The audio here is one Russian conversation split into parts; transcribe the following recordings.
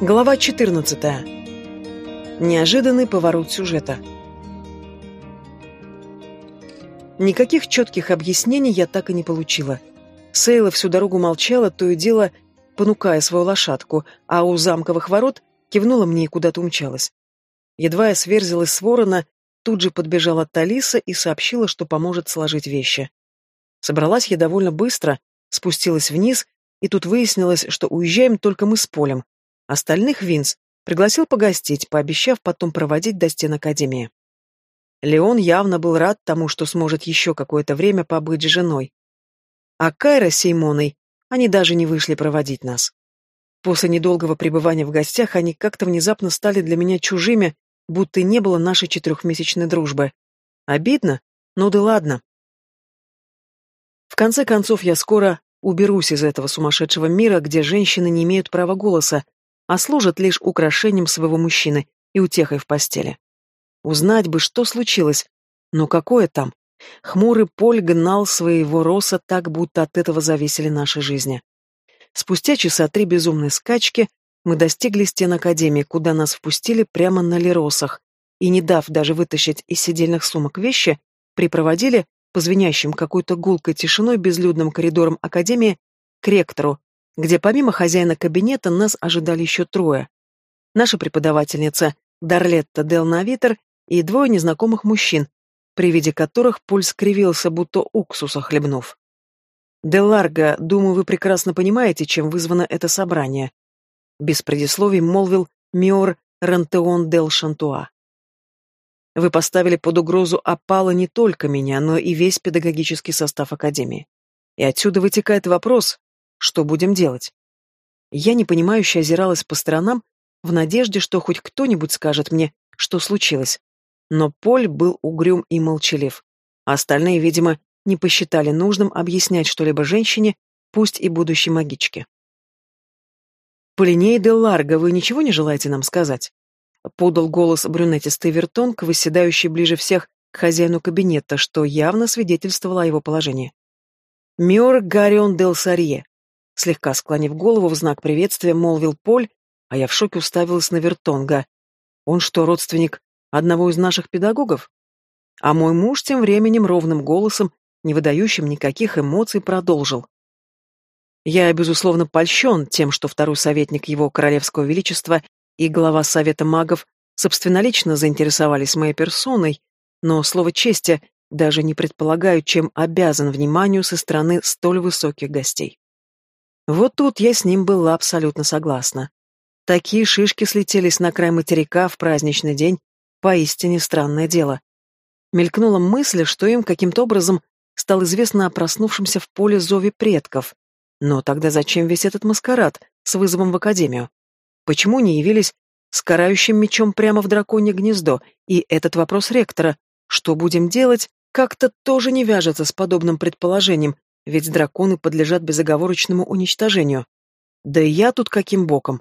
Глава 14. Неожиданный поворот сюжета. Никаких четких объяснений я так и не получила. Сейла всю дорогу молчала, то и дело понукая свою лошадку, а у замковых ворот кивнула мне и куда-то умчалась. Едва я сверзилась с ворона, тут же подбежала Талиса и сообщила, что поможет сложить вещи. Собралась я довольно быстро, спустилась вниз, и тут выяснилось, что уезжаем только мы с Полем, Остальных Винс пригласил погостить, пообещав потом проводить до стен Академии. Леон явно был рад тому, что сможет еще какое-то время побыть с женой. А Кайра с Сеймоной, они даже не вышли проводить нас. После недолгого пребывания в гостях они как-то внезапно стали для меня чужими, будто не было нашей четырехмесячной дружбы. Обидно? Ну да ладно. В конце концов, я скоро уберусь из этого сумасшедшего мира, где женщины не имеют права голоса, а служат лишь украшением своего мужчины и утехой в постели. Узнать бы, что случилось. Но какое там? Хмурый Поль гнал своего роса так, будто от этого зависели наши жизни. Спустя часа три безумной скачки мы достигли стен Академии, куда нас впустили прямо на леросах, и, не дав даже вытащить из сидельных сумок вещи, припроводили, по звенящим какой-то гулкой тишиной безлюдным коридорам Академии, к ректору, где помимо хозяина кабинета нас ожидали еще трое. Наша преподавательница Дарлетта Дел Навитер и двое незнакомых мужчин, при виде которых пульс кривился, будто уксуса хлебнув. «Де Ларго, думаю, вы прекрасно понимаете, чем вызвано это собрание», без предисловий молвил Миор Рантеон Дел Шантуа. «Вы поставили под угрозу опала не только меня, но и весь педагогический состав Академии. И отсюда вытекает вопрос, что будем делать? Я непонимающе озиралась по сторонам, в надежде, что хоть кто-нибудь скажет мне, что случилось. Но Поль был угрюм и молчалив, остальные, видимо, не посчитали нужным объяснять что-либо женщине, пусть и будущей магичке. «Полиней де Ларго, вы ничего не желаете нам сказать?» Подал голос брюнетистый вертонг, выседающий ближе всех к хозяину кабинета, что явно свидетельствовало о его положении. «Миор Гарион дел Сарье, Слегка склонив голову в знак приветствия, молвил Поль, а я в шоке уставилась на Вертонга. Он что, родственник одного из наших педагогов? А мой муж тем временем ровным голосом, не выдающим никаких эмоций, продолжил. Я, безусловно, польщен тем, что второй советник его королевского величества и глава Совета магов собственнолично заинтересовались моей персоной, но, слово чести, даже не предполагаю, чем обязан вниманию со стороны столь высоких гостей. Вот тут я с ним была абсолютно согласна. Такие шишки слетелись на край материка в праздничный день, поистине странное дело. Мелькнула мысль, что им каким-то образом стало известно о проснувшемся в поле зове предков. Но тогда зачем весь этот маскарад с вызовом в академию? Почему не явились с карающим мечом прямо в драконье гнездо? И этот вопрос ректора, что будем делать, как-то тоже не вяжется с подобным предположением, ведь драконы подлежат безоговорочному уничтожению. Да и я тут каким боком?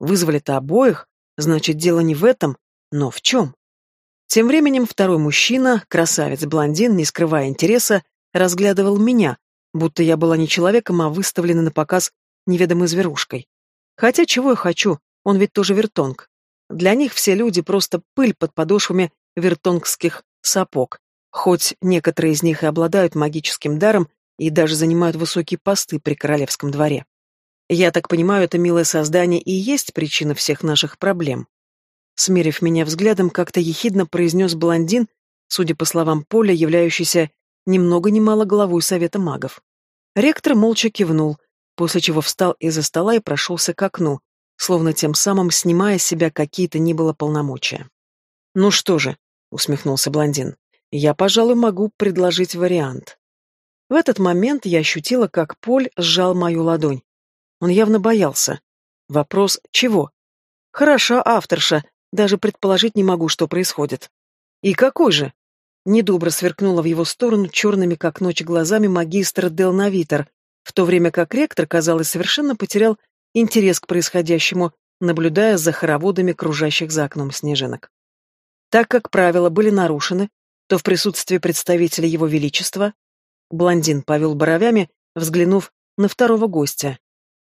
Вызвали-то обоих, значит, дело не в этом, но в чем? Тем временем второй мужчина, красавец-блондин, не скрывая интереса, разглядывал меня, будто я была не человеком, а выставлена на показ неведомой зверушкой. Хотя чего я хочу, он ведь тоже вертонг. Для них все люди просто пыль под подошвами вертонгских сапог, хоть некоторые из них и обладают магическим даром и даже занимают высокие посты при королевском дворе. Я так понимаю, это милое создание и есть причина всех наших проблем. Смерив меня взглядом, как-то ехидно произнес блондин, судя по словам Поля, являющийся ни много ни мало главой Совета магов. Ректор молча кивнул, после чего встал из-за стола и прошелся к окну, словно тем самым снимая с себя какие-то ни было полномочия. «Ну что же», — усмехнулся блондин, — «я, пожалуй, могу предложить вариант. В этот момент я ощутила, как Поль сжал мою ладонь. Он явно боялся. Вопрос «чего?» «Хороша авторша, даже предположить не могу, что происходит». «И какой же?» Недобро сверкнула в его сторону черными, как ночь, глазами магистр Дел Навитер, в то время как ректор, казалось, совершенно потерял интерес к происходящему, наблюдая за хороводами кружащих за окном снежинок. Так как правила были нарушены, то в присутствии представителя Его Величества Блондин повел бровями, взглянув на второго гостя.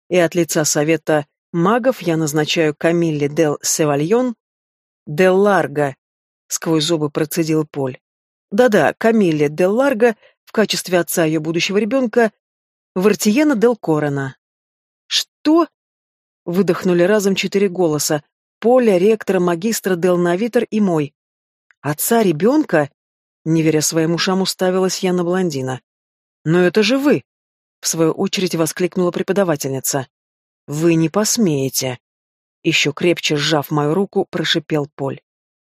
И от лица совета Магов я назначаю Камилле Дел Севальон, Дел Ларго, сквозь зубы процедил Поль. Да-да, Камилле Дел Ларго в качестве отца ее будущего ребенка Вартиена Дел Корона. Что? Выдохнули разом четыре голоса. Поля, ректора, магистра Дел Навитер и мой. Отца ребенка? Не веря своим ушам, уставилась я на блондина. «Но это же вы!» — в свою очередь воскликнула преподавательница. «Вы не посмеете!» Еще крепче сжав мою руку, прошипел Поль.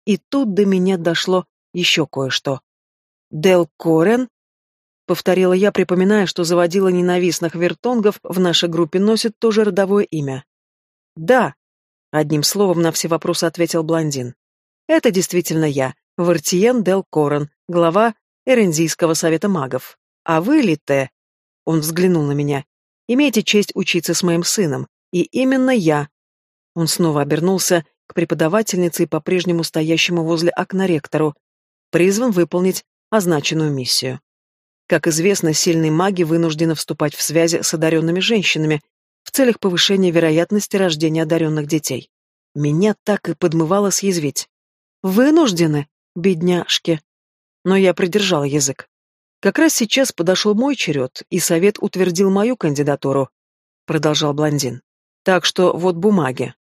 И тут до меня дошло еще кое-что. «Дел Корен?» — повторила я, припоминая, что заводила ненавистных вертонгов в нашей группе носит тоже родовое имя. «Да», — одним словом на все вопросы ответил блондин. «Это действительно я, Вартиен Дел Корен, глава Эрензийского совета магов. А вы, Лите, он взглянул на меня, имеете честь учиться с моим сыном, и именно я. Он снова обернулся к преподавательнице и по-прежнему стоящему возле окна ректору, призван выполнить означенную миссию. Как известно, сильные маги вынуждены вступать в связи с одаренными женщинами в целях повышения вероятности рождения одаренных детей. Меня так и подмывало съязвить. «Вынуждены?» бедняжки. Но я придержал язык. Как раз сейчас подошел мой черед, и совет утвердил мою кандидатуру, продолжал блондин. Так что вот бумаги.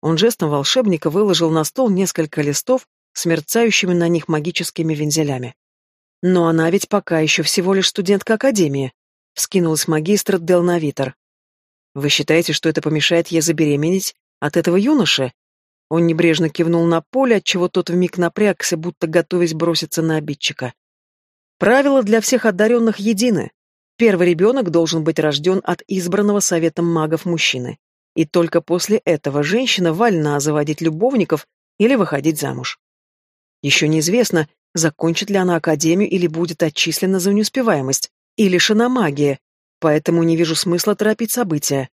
Он жестом волшебника выложил на стол несколько листов с мерцающими на них магическими вензелями. Но она ведь пока еще всего лишь студентка академии, вскинулась магистр Делнавитер. Вы считаете, что это помешает ей забеременеть от этого юноши? Он небрежно кивнул на поле, отчего тот вмиг напрягся, будто готовясь броситься на обидчика. Правила для всех одаренных едины. Первый ребенок должен быть рожден от избранного советом магов мужчины. И только после этого женщина вольна заводить любовников или выходить замуж. Еще неизвестно, закончит ли она академию или будет отчислена за неуспеваемость, и лишена магии, поэтому не вижу смысла торопить события.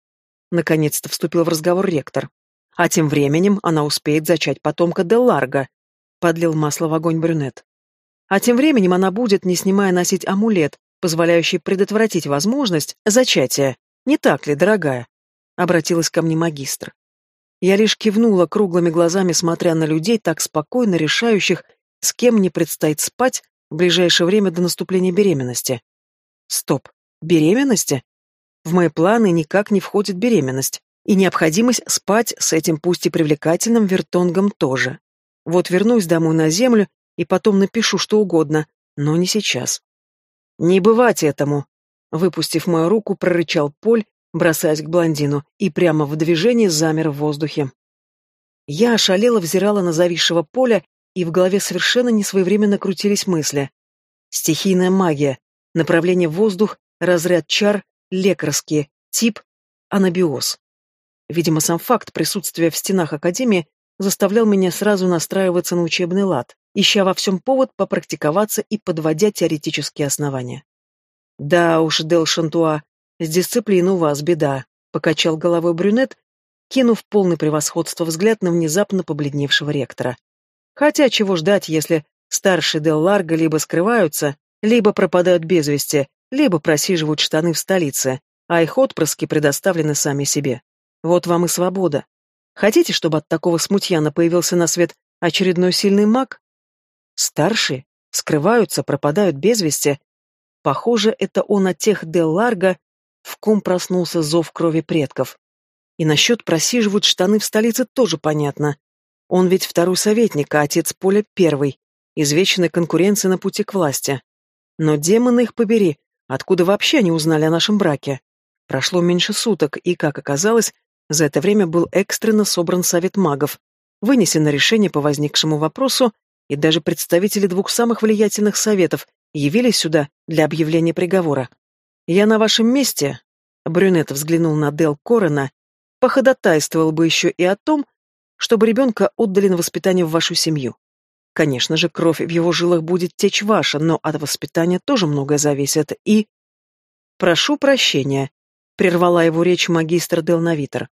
Наконец-то вступил в разговор ректор. А тем временем она успеет зачать потомка Делларга, подлил масло в огонь брюнет. А тем временем она будет, не снимая, носить амулет, позволяющий предотвратить возможность зачатия. Не так ли, дорогая? Обратилась ко мне магистр. Я лишь кивнула круглыми глазами, смотря на людей, так спокойно решающих, с кем мне предстоит спать в ближайшее время до наступления беременности. Стоп, беременности? В мои планы никак не входит беременность. И необходимость спать с этим пусть и привлекательным вертонгом тоже. Вот вернусь домой на землю и потом напишу что угодно, но не сейчас. Не бывать этому. Выпустив мою руку, прорычал Поль, бросаясь к блондину, и прямо в движении замер в воздухе. Я ошалела взирала на зависшего поля, и в голове совершенно несвоевременно крутились мысли. Стихийная магия, направление воздух, разряд чар, лекарские, тип анабиоз. Видимо, сам факт присутствия в стенах Академии заставлял меня сразу настраиваться на учебный лад, ища во всем повод попрактиковаться и подводя теоретические основания. «Да уж, Дел Шантуа, с дисциплиной у вас беда», — покачал головой брюнет, кинув полный превосходство взгляд на внезапно побледневшего ректора. «Хотя чего ждать, если старшие Дел Ларго либо скрываются, либо пропадают без вести, либо просиживают штаны в столице, а их отпрыски предоставлены сами себе. Вот вам и свобода. Хотите, чтобы от такого смутьяна появился на свет очередной сильный маг? Старшие скрываются, пропадают без вести. Похоже, это он от тех Дел Ларго, в ком проснулся зов крови предков. И насчет просиживают штаны в столице тоже понятно. Он ведь второй советник, а отец Поля первый, извеченной конкуренции на пути к власти. Но демоны их побери, откуда вообще они узнали о нашем браке? Прошло меньше суток, и, как оказалось, за это время был экстренно собран совет магов, вынесено решение по возникшему вопросу, и даже представители двух самых влиятельных советов явились сюда для объявления приговора. «Я на вашем месте», — Брюнет взглянул на Дел Корена, «походатайствовал бы еще и о том, чтобы ребенка отдали на воспитание в вашу семью. Конечно же, кровь в его жилах будет течь ваша, но от воспитания тоже многое зависит, и...» «Прошу прощения», — прервала его речь магистр Делнавитер.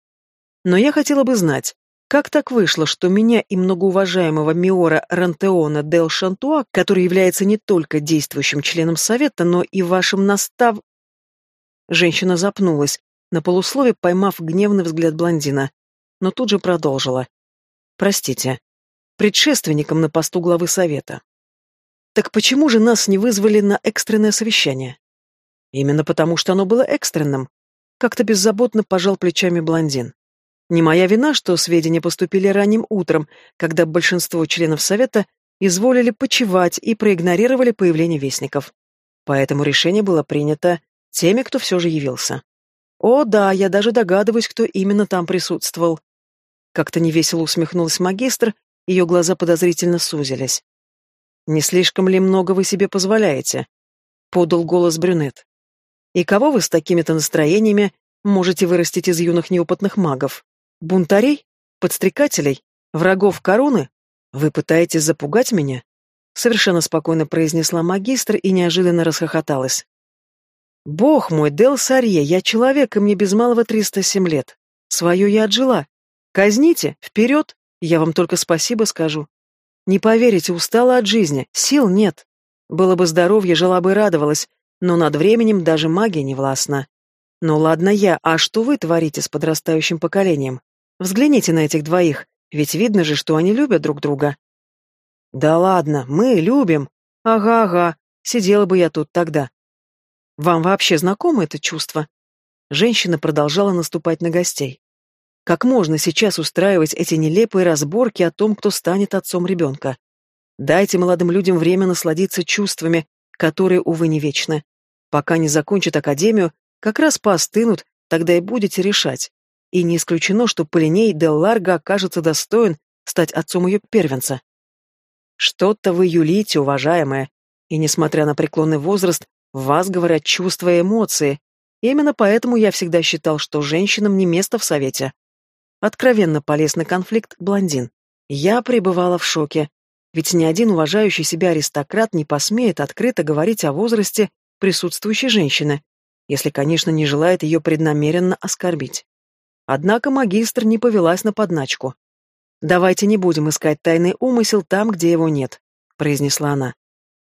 Но я хотела бы знать, как так вышло, что меня и многоуважаемого Миора Рантеона Дел Шантуа, который является не только действующим членом Совета, но и вашим настав... Женщина запнулась, на полуслове поймав гневный взгляд блондина, но тут же продолжила. «Простите, предшественником на посту главы совета. Так почему же нас не вызвали на экстренное совещание? Именно потому, что оно было экстренным. Как-то беззаботно пожал плечами блондин. Не моя вина, что сведения поступили ранним утром, когда большинство членов совета изволили почевать и проигнорировали появление вестников. Поэтому решение было принято теми, кто все же явился. О, да, я даже догадываюсь, кто именно там присутствовал. Как-то невесело усмехнулась магистр, ее глаза подозрительно сузились. «Не слишком ли много вы себе позволяете?» — подал голос брюнет. «И кого вы с такими-то настроениями можете вырастить из юных неопытных магов? Бунтарей? Подстрекателей? Врагов короны? Вы пытаетесь запугать меня?» Совершенно спокойно произнесла магистр и неожиданно расхохоталась. «Бог мой, Дел Сарье, я человек, и мне без малого триста семь лет. Свое я отжила. Казните, вперед, я вам только спасибо скажу. Не поверите, устала от жизни, сил нет. Было бы здоровье, жила бы и радовалась, но над временем даже магия не властна. Ну ладно я, а что вы творите с подрастающим поколением? Взгляните на этих двоих, ведь видно же, что они любят друг друга. Да ладно, мы любим. Ага-ага, сидела бы я тут тогда. Вам вообще знакомо это чувство? Женщина продолжала наступать на гостей. Как можно сейчас устраивать эти нелепые разборки о том, кто станет отцом ребенка? Дайте молодым людям время насладиться чувствами, которые, увы, не вечны. Пока не закончат академию, как раз поостынут, тогда и будете решать. И не исключено, что Полиней де Ларго окажется достоин стать отцом ее первенца. Что-то вы юлите, уважаемая, и, несмотря на преклонный возраст, в вас говорят чувства и эмоции. Именно поэтому я всегда считал, что женщинам не место в совете. Откровенно полез на конфликт блондин. Я пребывала в шоке, ведь ни один уважающий себя аристократ не посмеет открыто говорить о возрасте присутствующей женщины, если, конечно, не желает ее преднамеренно оскорбить. Однако магистр не повелась на подначку. «Давайте не будем искать тайный умысел там, где его нет», — произнесла она.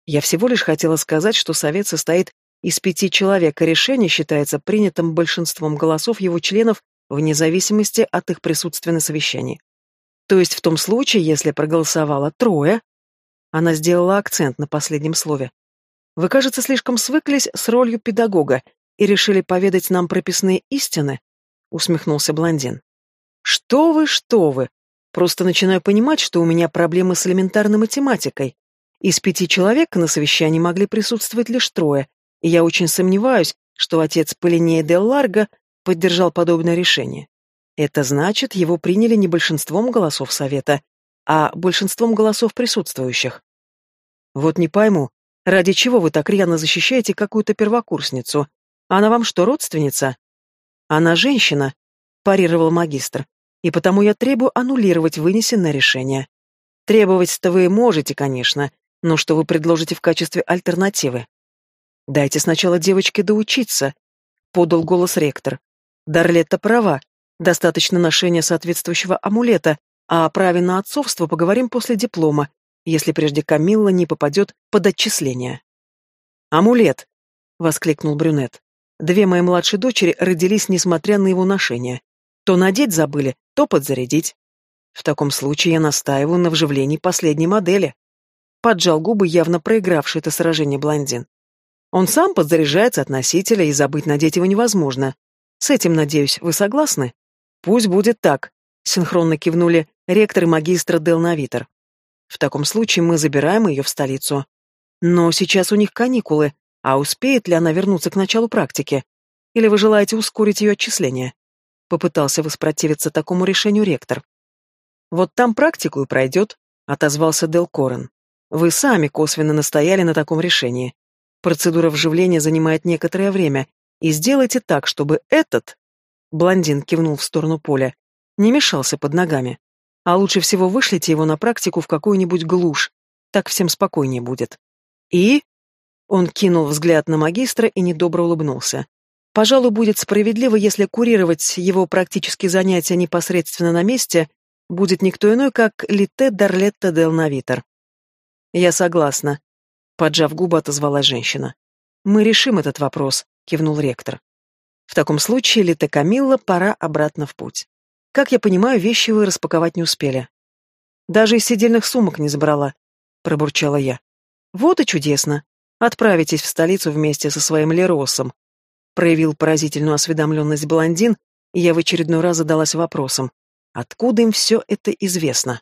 «Я всего лишь хотела сказать, что совет состоит из пяти человек, и решение считается принятым большинством голосов его членов вне зависимости от их присутствия на совещании. То есть в том случае, если проголосовало трое, она сделала акцент на последнем слове. Вы, кажется, слишком свыклись с ролью педагога и решили поведать нам прописные истины, усмехнулся блондин. Что вы, что вы? Просто начинаю понимать, что у меня проблемы с элементарной математикой. Из пяти человек на совещании могли присутствовать лишь трое, и я очень сомневаюсь, что отец Полинея де Ларго поддержал подобное решение. Это значит, его приняли не большинством голосов Совета, а большинством голосов присутствующих. Вот не пойму, ради чего вы так рьяно защищаете какую-то первокурсницу? Она вам что, родственница? Она женщина, парировал магистр, и потому я требую аннулировать вынесенное решение. Требовать-то вы можете, конечно, но что вы предложите в качестве альтернативы? Дайте сначала девочке доучиться, подал голос ректор. Дарлетта права. Достаточно ношения соответствующего амулета, а о праве на отцовство поговорим после диплома, если прежде Камилла не попадет под отчисление. «Амулет!» — воскликнул брюнет. «Две мои младшие дочери родились, несмотря на его ношение. То надеть забыли, то подзарядить. В таком случае я настаиваю на вживлении последней модели». Поджал губы, явно проигравший это сражение блондин. Он сам подзаряжается от носителя, и забыть надеть его невозможно. С этим, надеюсь, вы согласны? Пусть будет так, синхронно кивнули ректор и магистр Делнавитер. В таком случае мы забираем ее в столицу. Но сейчас у них каникулы, а успеет ли она вернуться к началу практики? Или вы желаете ускорить ее отчисление? Попытался воспротивиться такому решению ректор. Вот там практику и пройдет, отозвался Дел Корен. Вы сами косвенно настояли на таком решении. Процедура вживления занимает некоторое время, и сделайте так, чтобы этот...» Блондин кивнул в сторону поля. «Не мешался под ногами. А лучше всего вышлите его на практику в какую-нибудь глушь. Так всем спокойнее будет. И...» Он кинул взгляд на магистра и недобро улыбнулся. «Пожалуй, будет справедливо, если курировать его практические занятия непосредственно на месте будет никто иной, как Лите Дарлетта Дел Навитер». «Я согласна», — поджав губы, отозвалась женщина. «Мы решим этот вопрос», — кивнул ректор. В таком случае, Лита Камилла, пора обратно в путь. Как я понимаю, вещи вы распаковать не успели. Даже из сидельных сумок не забрала, пробурчала я. Вот и чудесно. Отправитесь в столицу вместе со своим Леросом. Проявил поразительную осведомленность блондин, и я в очередной раз задалась вопросом, откуда им все это известно?